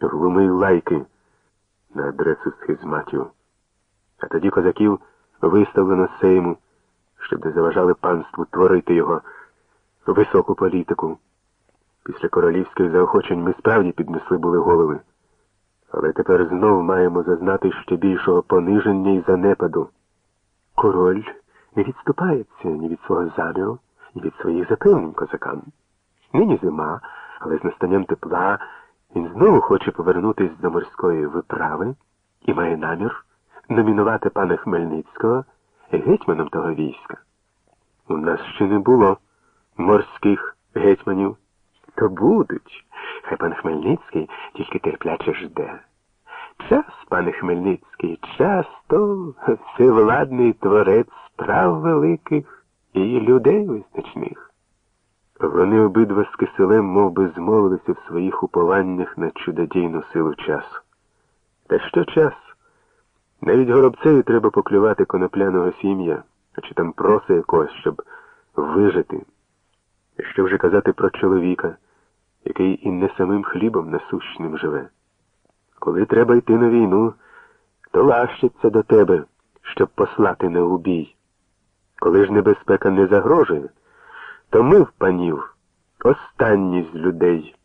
глуми лайки на адресу схизматів. А тоді козаків виставлено сейму, щоб не заважали панству творити його високу політику. Після королівських заохочень ми справді піднесли були голови. Але тепер знов маємо зазнати ще більшого пониження і занепаду. Король не відступається ні від свого заміру, ні від своїх запевнень козакам. Нині зима, але з настанням тепла він знову хоче повернутися до морської виправи і має намір номінувати пана Хмельницького гетьманом того війська. У нас ще не було морських гетьманів. То будуть. Хай пан Хмельницький тільки терпляче жде. Час, пане Хмельницький, час то всевладний творець справ великих і людей визначних. Вони обидва з киселем мов би, змовилися в своїх упованнях на чудодійну силу часу. Та що час? Навіть горобцеві треба поклювати конопляного сім'я, а чи там проса якогось, щоб вижити. Що вже казати про чоловіка, який і не самим хлібом насущним живе. Коли треба йти на війну, то лащиться до тебе, щоб послати на убій. Коли ж небезпека не загрожує, то ми в панів останні з людей,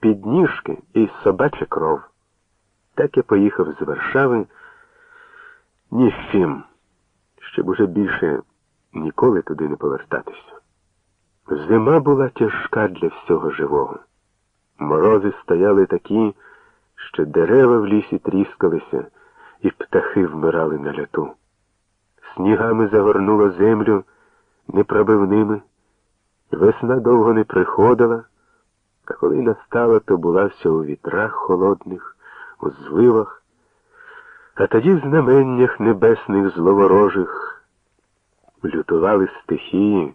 підніжки і собача кров. Так я поїхав з Варшави ні з чим, щоб уже більше ніколи туди не повертатися. Зима була тяжка для всього живого. Морози стояли такі, що дерева в лісі тріскалися, і птахи вмирали на ляту. Снігами загорнуло землю непробивними, весна довго не приходила, а коли настала, то була все у вітрах холодних, у зливах, а тоді в знаменнях небесних зловорожих лютували стихії,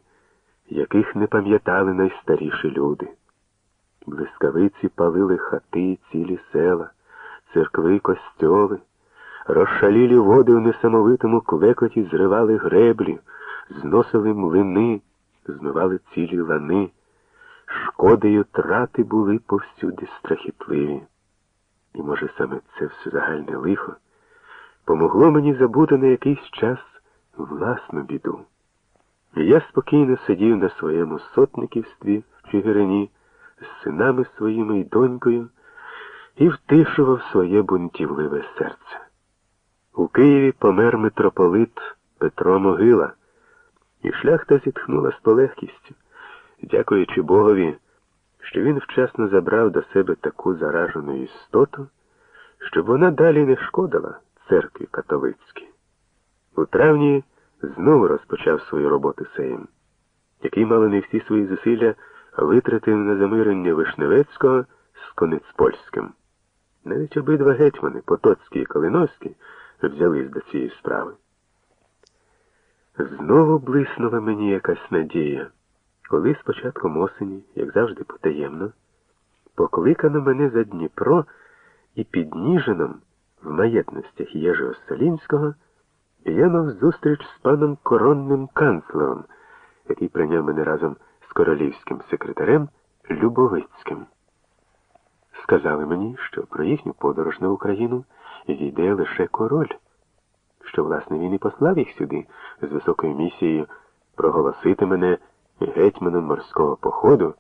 яких не пам'ятали найстаріші люди. Блискавиці палили хати, цілі села, церкви, костьоли, розшалілі води в несамовитому клекоті зривали греблі, зносили млини, змивали цілі лани, шкоди й трати були повсюди страхітливі. І, може, саме це все загальне лихо помогло мені забути на якийсь час власну біду. Я спокійно сидів на своєму сотниківстві в Чигирині з синами своїми і донькою і втишував своє бунтівливе серце. У Києві помер митрополит Петро Могила, і шляхта зітхнула з полегкістю, дякуючи Богові, що він вчасно забрав до себе таку заражену істоту, щоб вона далі не шкодила церкві католицькій. У травні знову розпочав свою роботу Сейм, який мало не всі свої зусилля витратив на замирення Вишневецького з Коницпольським. Навіть обидва гетьмани, Потоцький і Калиновський, взялись до цієї справи. Знову блиснула мені якась надія, коли з початком осені, як завжди потаємно, покликано мене за Дніпро і під Ніжином в маєтностях Єжи Остолінського я мав зустріч з паном коронним канцлером, який прийняв мене разом з королівським секретарем Любовицьким. Сказали мені, що про їхню подорож на Україну йде лише король, що, власне, він і послав їх сюди з високою місією проголосити мене гетьманом морського походу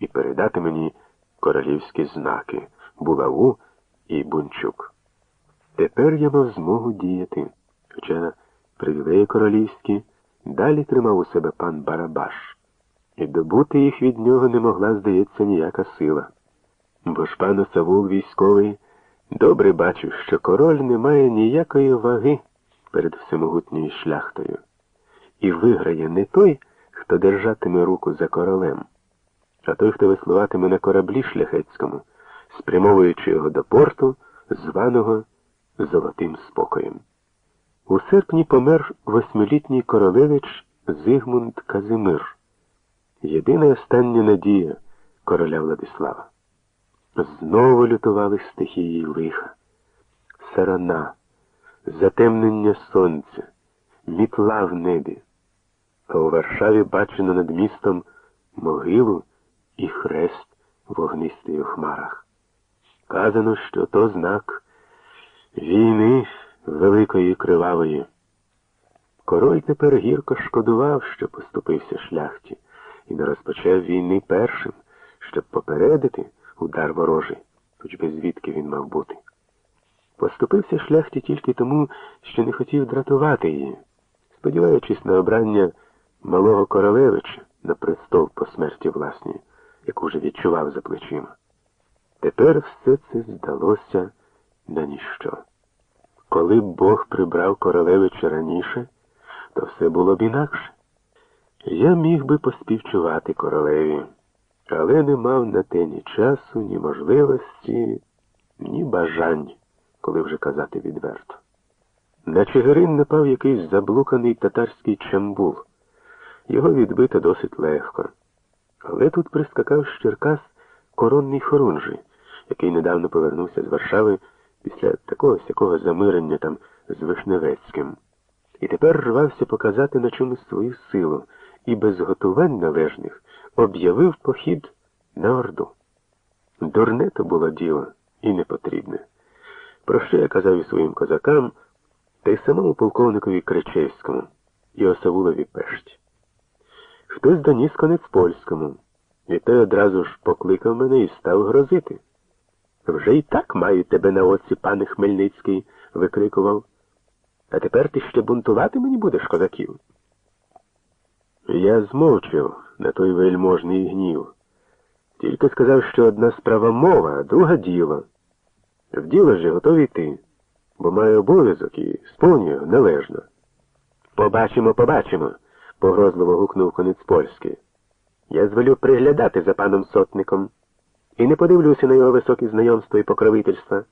і передати мені королівські знаки Булаву і Бунчук. Тепер я мав змогу діяти, хоча привілеї королівські далі тримав у себе пан Барабаш, і добути їх від нього не могла, здається, ніяка сила. Бо ж пан Савул військовий добре бачив, що король не має ніякої ваги перед всемогутньою шляхтою, і виграє не той, хто держатиме руку за королем, а той, хто веслуватиме на кораблі шляхетському, спрямовуючи його до порту, званого Золотим спокоєм. У серпні помер восьмилітній королевич Зигмунд Казимир, єдина остання надія короля Владислава. Знову лютували стихії лиха, сарана, затемнення сонця, мітла в небі, а у Варшаві бачено над містом могилу і хрест вогнистий у хмарах. Казано, що то знак війни великої кривавої. Король тепер гірко шкодував, що поступився шляхті, і не розпочав війни першим, щоб попередити удар ворожий, хоч би звідки він мав бути. Поступився шляхті тільки тому, що не хотів дратувати її, сподіваючись на обрання малого королевича на престол по смерті власній, яку вже відчував за плечима. Тепер все це здалося на ніщо. Коли б Бог прибрав королевича раніше, то все було б інакше. Я міг би поспівчувати королеві, але не мав на те ні часу, ні можливості, ні бажань, коли вже казати відверто. На Чигирин напав якийсь заблуканий татарський чамбул. Його відбито досить легко. Але тут прискакав з Черкас коронний хорунжий, який недавно повернувся з Варшави після такого сякого замирення там з Вишневецьким. І тепер рвався показати на чомусь свою силу і без готувань належних об'явив похід на Орду. Дурне то було діло і непотрібне. Про що я казав і своїм козакам, та й самому полковникові Кричевському і Осавулові Пешті. Хтось доніс конець польському, і той одразу ж покликав мене і став грозити. Вже і так маю тебе на оці, пане Хмельницький, викрикував. А тепер ти ще бунтувати мені будеш, козаків? Я змовчив на той вельможний гнів. Тільки сказав, що одна справа мова, а друга діло. В діло ж готовий йти, бо маю обов'язок і сповнюю належно. Побачимо, побачимо, погрозливо гукнув конець польський. Я звелю приглядати за паном сотником і не подивлюся на його високі знайомства і покровительства.